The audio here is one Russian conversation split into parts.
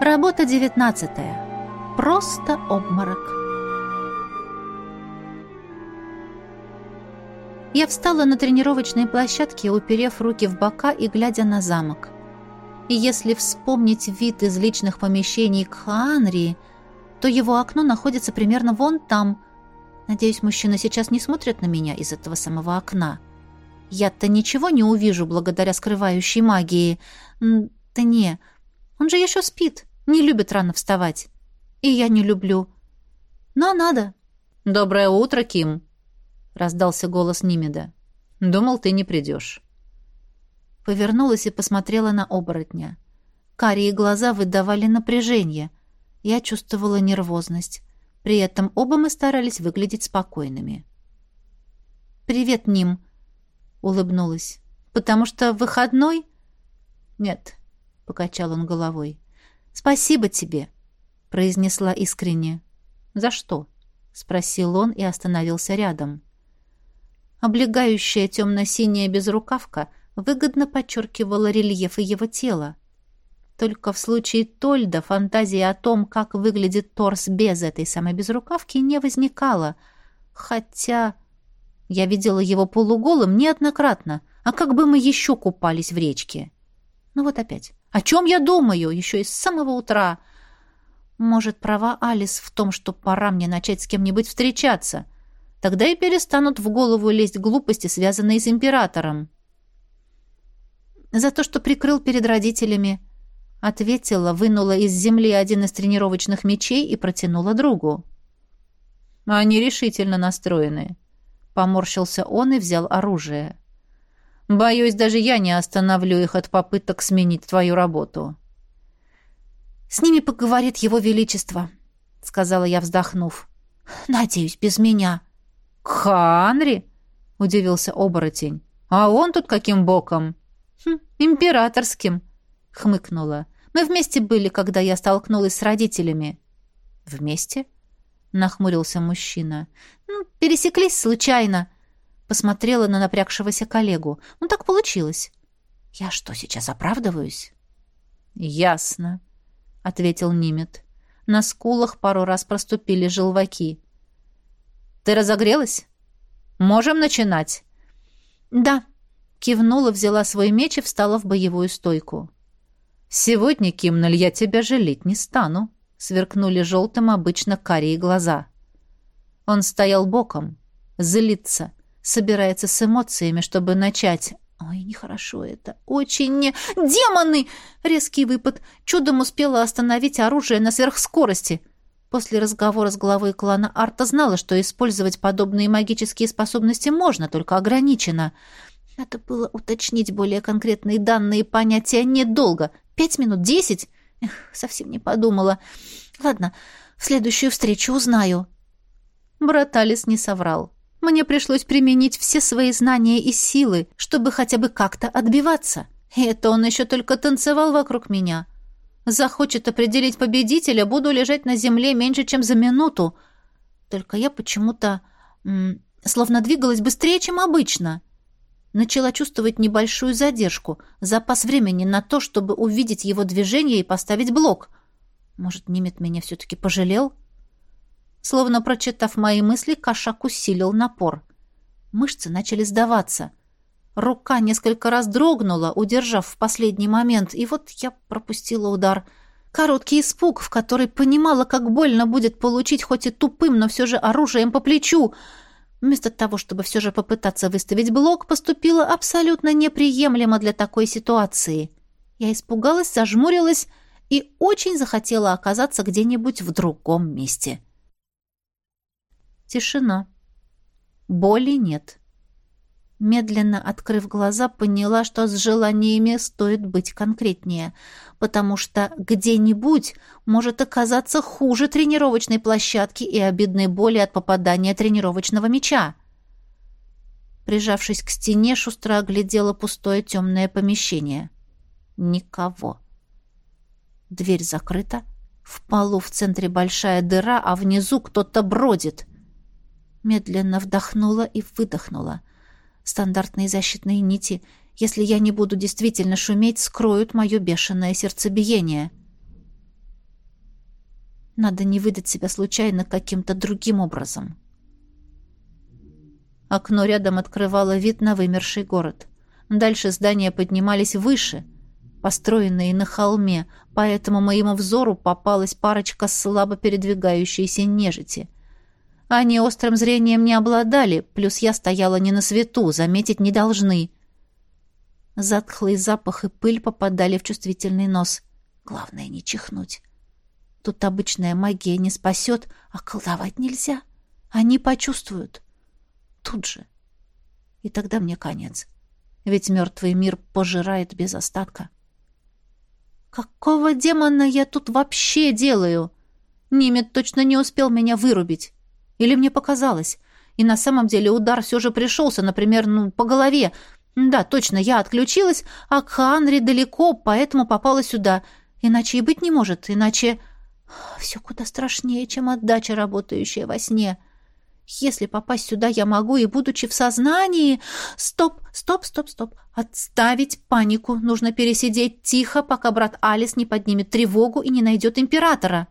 Работа девятнадцатая. Просто обморок. Я встала на тренировочной площадке, уперев руки в бока и глядя на замок. И если вспомнить вид из личных помещений к Хаанри, то его окно находится примерно вон там. Надеюсь, мужчина сейчас не смотрит на меня из этого самого окна. Я-то ничего не увижу благодаря скрывающей магии. Да не, он же еще спит, не любит рано вставать. И я не люблю. Но надо. «Доброе утро, Ким!» — раздался голос Нимеда. «Думал, ты не придешь». Повернулась и посмотрела на оборотня. Карие глаза выдавали напряжение. Я чувствовала нервозность. При этом оба мы старались выглядеть спокойными. «Привет, Ним!» — улыбнулась. «Потому что выходной?» «Нет», — покачал он головой. «Спасибо тебе», — произнесла искренне. «За что?» — спросил он и остановился рядом. Облегающая темно-синяя безрукавка выгодно подчеркивала рельефы его тела. Только в случае Тольда фантазия о том, как выглядит торс без этой самой безрукавки, не возникала. Хотя я видела его полуголым неоднократно. А как бы мы еще купались в речке? Ну вот опять. О чем я думаю? Еще и с самого утра. Может, права Алис в том, что пора мне начать с кем-нибудь встречаться. Тогда и перестанут в голову лезть глупости, связанные с императором. За то, что прикрыл перед родителями, Ответила, вынула из земли один из тренировочных мечей и протянула другу. «Они решительно настроены». Поморщился он и взял оружие. «Боюсь, даже я не остановлю их от попыток сменить твою работу». «С ними поговорит его величество», — сказала я, вздохнув. «Надеюсь, без меня». «Ханри?» — удивился оборотень. «А он тут каким боком?» хм, «Императорским», хмыкнула. Мы вместе были, когда я столкнулась с родителями. Вместе? нахмурился мужчина. Ну, пересеклись случайно. Посмотрела на напрягшегося коллегу. Ну так получилось. Я что, сейчас оправдываюсь? Ясно, ответил Нимет. На скулах пару раз проступили желваки. Ты разогрелась? Можем начинать. Да, кивнула, взяла свой меч и встала в боевую стойку. «Сегодня, Кимнель, я тебя жалеть не стану», — сверкнули желтым обычно карие глаза. Он стоял боком, злится, собирается с эмоциями, чтобы начать. Ой, нехорошо это. Очень не... Демоны! Резкий выпад. Чудом успела остановить оружие на сверхскорости. После разговора с главой клана Арта знала, что использовать подобные магические способности можно, только ограниченно. Надо было уточнить более конкретные данные понятия недолго. Пять минут, десять? Эх, совсем не подумала. Ладно, в следующую встречу узнаю. Брат Алис не соврал. Мне пришлось применить все свои знания и силы, чтобы хотя бы как-то отбиваться. И это он еще только танцевал вокруг меня. Захочет определить победителя, буду лежать на земле меньше, чем за минуту. Только я почему-то словно двигалась быстрее, чем обычно начала чувствовать небольшую задержку, запас времени на то, чтобы увидеть его движение и поставить блок. Может, Нимет меня все-таки пожалел? Словно прочитав мои мысли, кошак усилил напор. Мышцы начали сдаваться. Рука несколько раз дрогнула, удержав в последний момент, и вот я пропустила удар. Короткий испуг, в который понимала, как больно будет получить хоть и тупым, но все же оружием по плечу — Вместо того, чтобы все же попытаться выставить блок, поступила абсолютно неприемлемо для такой ситуации. Я испугалась, зажмурилась и очень захотела оказаться где-нибудь в другом месте. Тишина. Боли нет. Медленно открыв глаза, поняла, что с желаниями стоит быть конкретнее, потому что где-нибудь может оказаться хуже тренировочной площадки и обидной боли от попадания тренировочного мяча. Прижавшись к стене, шустро оглядела пустое темное помещение. Никого. Дверь закрыта. В полу в центре большая дыра, а внизу кто-то бродит. Медленно вдохнула и выдохнула. Стандартные защитные нити, если я не буду действительно шуметь, скроют мое бешеное сердцебиение. Надо не выдать себя случайно каким-то другим образом. Окно рядом открывало вид на вымерший город. Дальше здания поднимались выше, построенные на холме, поэтому моему взору попалась парочка слабо передвигающейся нежити. Они острым зрением не обладали, плюс я стояла не на свету, заметить не должны. Затхлый запах и пыль попадали в чувствительный нос. Главное не чихнуть. Тут обычная магия не спасет, а колдовать нельзя. Они почувствуют. Тут же. И тогда мне конец. Ведь мертвый мир пожирает без остатка. Какого демона я тут вообще делаю? Нимет точно не успел меня вырубить. Или мне показалось? И на самом деле удар все же пришелся, например, ну, по голове. Да, точно, я отключилась, а Кханри далеко, поэтому попала сюда. Иначе и быть не может, иначе... Все куда страшнее, чем отдача, работающая во сне. Если попасть сюда я могу и будучи в сознании... Стоп, стоп, стоп, стоп. Отставить панику. Нужно пересидеть тихо, пока брат Алис не поднимет тревогу и не найдет императора.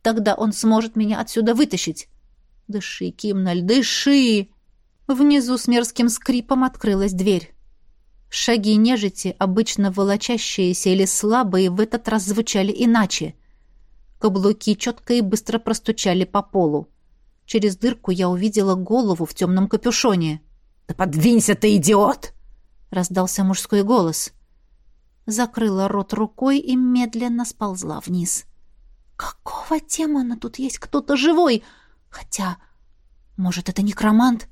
Тогда он сможет меня отсюда вытащить. Дыши, Кимналь, дыши! Внизу с мерзким скрипом открылась дверь. Шаги нежити, обычно волочащиеся или слабые, в этот раз звучали иначе — Каблуки четко и быстро простучали по полу. Через дырку я увидела голову в темном капюшоне. «Да подвинься ты, идиот!» — раздался мужской голос. Закрыла рот рукой и медленно сползла вниз. «Какого демона тут есть кто-то живой? Хотя, может, это некромант?»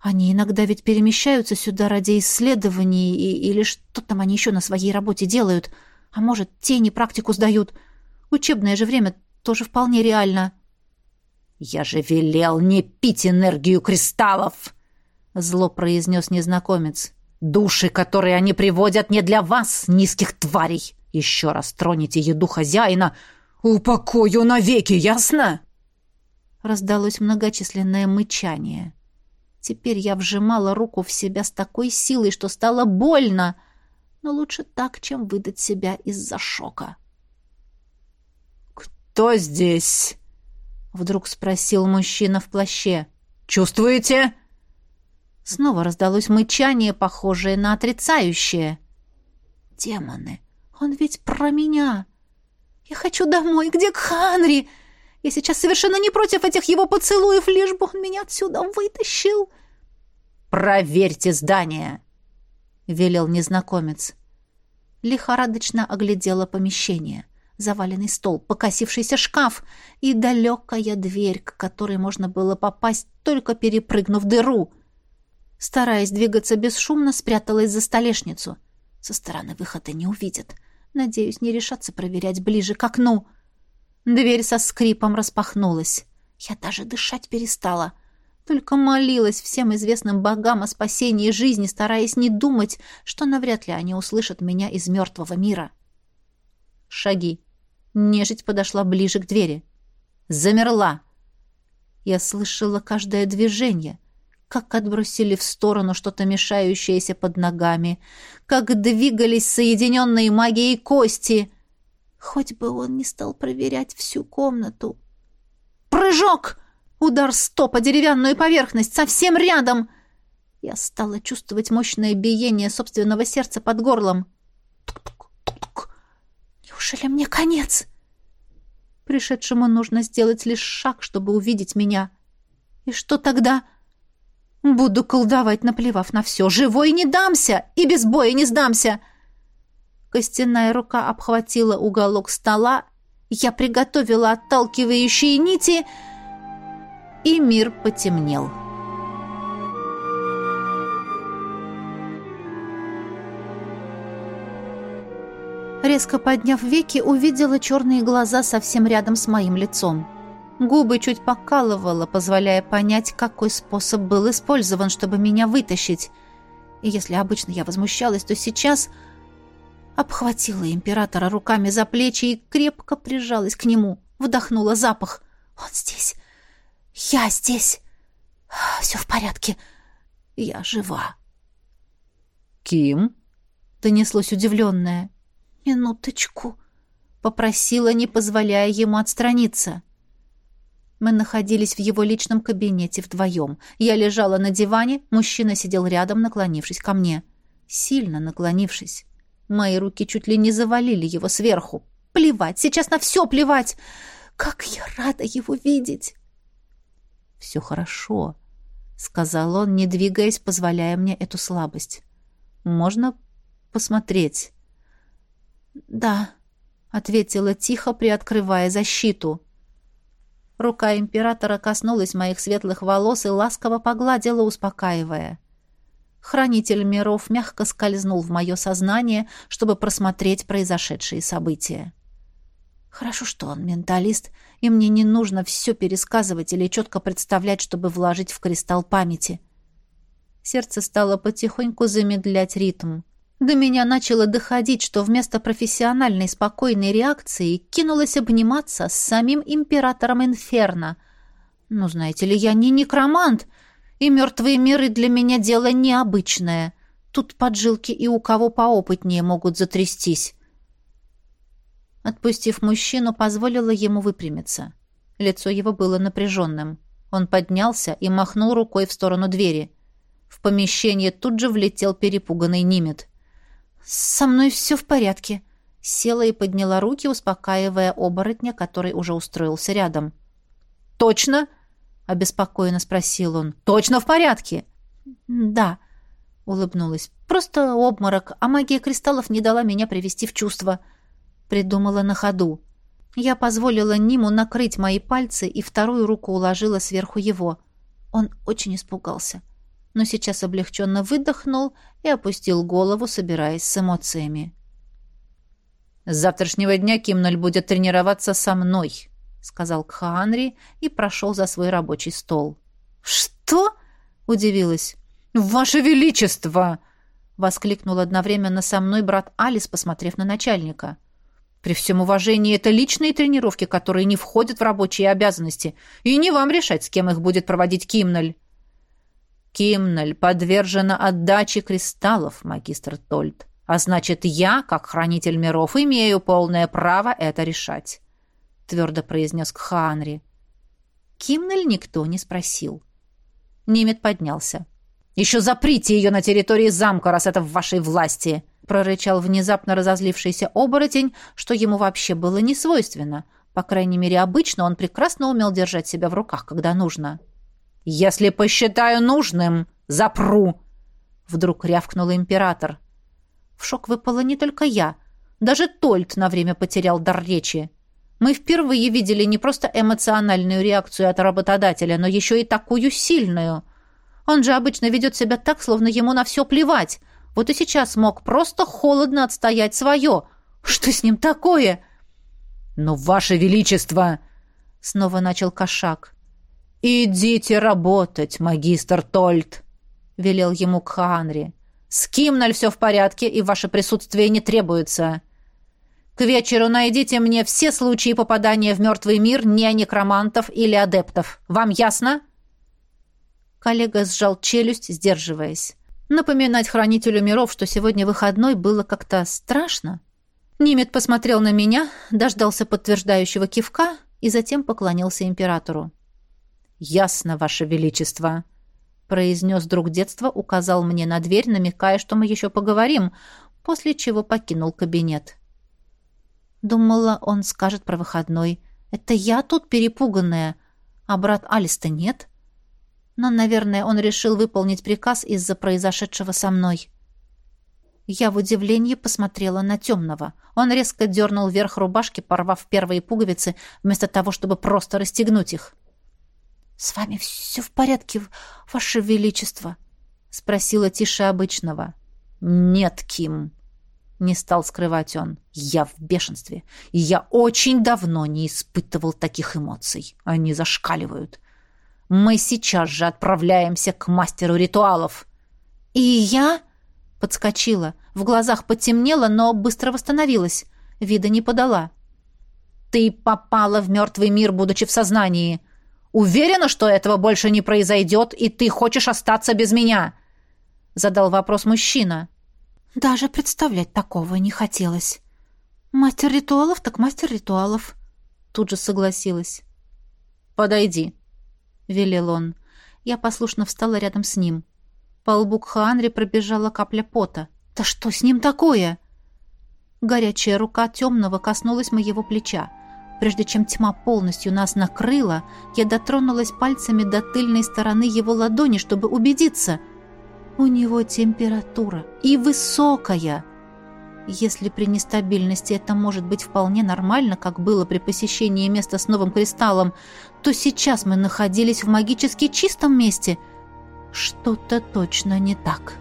Они иногда ведь перемещаются сюда ради исследований и, или что там они еще на своей работе делают. А может, тени практику сдают. Учебное же время тоже вполне реально. «Я же велел не пить энергию кристаллов!» — зло произнес незнакомец. «Души, которые они приводят, не для вас, низких тварей! Еще раз троните еду хозяина, упокою навеки, ясно?» Раздалось многочисленное мычание. Теперь я вжимала руку в себя с такой силой, что стало больно, но лучше так, чем выдать себя из-за шока. «Кто здесь?» — вдруг спросил мужчина в плаще. «Чувствуете?» Снова раздалось мычание, похожее на отрицающее. «Демоны! Он ведь про меня! Я хочу домой! Где Кханри? Я сейчас совершенно не против этих его поцелуев, лишь бы он меня отсюда вытащил!» «Проверьте здание!» — велел незнакомец. Лихорадочно оглядела помещение — заваленный стол, покосившийся шкаф и далекая дверь, к которой можно было попасть, только перепрыгнув дыру. Стараясь двигаться бесшумно, спряталась за столешницу. Со стороны выхода не увидят. Надеюсь, не решаться проверять ближе к окну. Дверь со скрипом распахнулась. Я даже дышать перестала. Только молилась всем известным богам о спасении жизни, стараясь не думать, что навряд ли они услышат меня из мертвого мира. Шаги. Нежить подошла ближе к двери. Замерла. Я слышала каждое движение, как отбросили в сторону что-то мешающееся под ногами, как двигались соединенные магией кости. Хоть бы он не стал проверять всю комнату. Прыжок! Удар стопа, деревянную поверхность, совсем рядом! Я стала чувствовать мощное биение собственного сердца под горлом. Неужели мне конец? Пришедшему нужно сделать лишь шаг, чтобы увидеть меня. И что тогда? Буду колдовать, наплевав на все. Живой не дамся и без боя не сдамся. Костяная рука обхватила уголок стола. Я приготовила отталкивающие нити, и мир потемнел. Резко подняв веки, увидела черные глаза совсем рядом с моим лицом. Губы чуть покалывало, позволяя понять, какой способ был использован, чтобы меня вытащить. И если обычно я возмущалась, то сейчас обхватила императора руками за плечи и крепко прижалась к нему, вдохнула запах. «Он здесь! Я здесь! Все в порядке! Я жива!» «Ким?» — донеслось удивленное. «Минуточку», — Попросила, не позволяя ему отстраниться. Мы находились в его личном кабинете вдвоем. Я лежала на диване, мужчина сидел рядом, наклонившись ко мне. Сильно наклонившись. Мои руки чуть ли не завалили его сверху. Плевать, сейчас на все плевать. Как я рада его видеть. Все хорошо, сказал он, не двигаясь, позволяя мне эту слабость. Можно посмотреть? Да, ответила тихо, приоткрывая защиту. Рука императора коснулась моих светлых волос и ласково погладила, успокаивая. Хранитель миров мягко скользнул в мое сознание, чтобы просмотреть произошедшие события. Хорошо, что он менталист, и мне не нужно все пересказывать или четко представлять, чтобы вложить в кристалл памяти. Сердце стало потихоньку замедлять ритм. До меня начало доходить, что вместо профессиональной спокойной реакции кинулась обниматься с самим императором Инферно. Ну, знаете ли, я не некромант — и мертвые миры для меня дело необычное. Тут поджилки и у кого поопытнее могут затрястись. Отпустив мужчину, позволила ему выпрямиться. Лицо его было напряженным. Он поднялся и махнул рукой в сторону двери. В помещение тут же влетел перепуганный Нимет. «Со мной все в порядке», — села и подняла руки, успокаивая оборотня, который уже устроился рядом. «Точно?» — обеспокоенно спросил он. «Точно в порядке?» «Да», — улыбнулась. «Просто обморок, а магия кристаллов не дала меня привести в чувство». Придумала на ходу. Я позволила Ниму накрыть мои пальцы и вторую руку уложила сверху его. Он очень испугался, но сейчас облегченно выдохнул и опустил голову, собираясь с эмоциями. «С завтрашнего дня Кимноль будет тренироваться со мной», сказал Кхаанри и прошел за свой рабочий стол. «Что?» — удивилась. «Ваше Величество!» — воскликнул одновременно со мной брат Алис, посмотрев на начальника. «При всем уважении, это личные тренировки, которые не входят в рабочие обязанности, и не вам решать, с кем их будет проводить Кимноль». «Кимноль подвержена отдаче кристаллов, магистр Тольт, а значит, я, как хранитель миров, имею полное право это решать». — твердо произнес Кхаанри. Кимнель никто не спросил. Немет поднялся. «Еще заприте ее на территории замка, раз это в вашей власти!» прорычал внезапно разозлившийся оборотень, что ему вообще было не свойственно. По крайней мере, обычно он прекрасно умел держать себя в руках, когда нужно. «Если посчитаю нужным, запру!» Вдруг рявкнул император. В шок выпала не только я. Даже Тольт на время потерял дар речи. Мы впервые видели не просто эмоциональную реакцию от работодателя, но еще и такую сильную. Он же обычно ведет себя так, словно ему на все плевать. Вот и сейчас мог просто холодно отстоять свое. Что с ним такое? «Но, Ваше Величество!» — снова начал кошак. «Идите работать, магистр Тольт!» — велел ему Кхаанри. «С Кимналь все в порядке, и ваше присутствие не требуется». К вечеру найдите мне все случаи попадания в мертвый мир не некромантов или адептов. Вам ясно?» Коллега сжал челюсть, сдерживаясь. Напоминать хранителю миров, что сегодня выходной, было как-то страшно. Нимет посмотрел на меня, дождался подтверждающего кивка и затем поклонился императору. «Ясно, Ваше Величество», — произнес друг детства, указал мне на дверь, намекая, что мы еще поговорим, после чего покинул кабинет. Думала, он скажет про выходной. Это я тут перепуганная, а брат Алиста нет. Но, наверное, он решил выполнить приказ из-за произошедшего со мной. Я в удивлении посмотрела на темного. Он резко дернул вверх рубашки, порвав первые пуговицы, вместо того, чтобы просто расстегнуть их. «С вами все в порядке, ваше величество?» — спросила тише обычного. «Нет, Ким», не стал скрывать он. Я в бешенстве. И я очень давно не испытывал таких эмоций. Они зашкаливают. Мы сейчас же отправляемся к мастеру ритуалов. И я подскочила. В глазах потемнело, но быстро восстановилась. Вида не подала. Ты попала в мертвый мир, будучи в сознании. Уверена, что этого больше не произойдет, и ты хочешь остаться без меня? Задал вопрос мужчина. Даже представлять такого не хотелось. «Мастер ритуалов так мастер ритуалов», — тут же согласилась. «Подойди», — велел он. Я послушно встала рядом с ним. По лбу Кхаанри пробежала капля пота. «Да что с ним такое?» Горячая рука темного коснулась моего плеча. Прежде чем тьма полностью нас накрыла, я дотронулась пальцами до тыльной стороны его ладони, чтобы убедиться. У него температура. И высокая. Если при нестабильности это может быть вполне нормально, как было при посещении места с новым кристаллом, то сейчас мы находились в магически чистом месте. Что-то точно не так.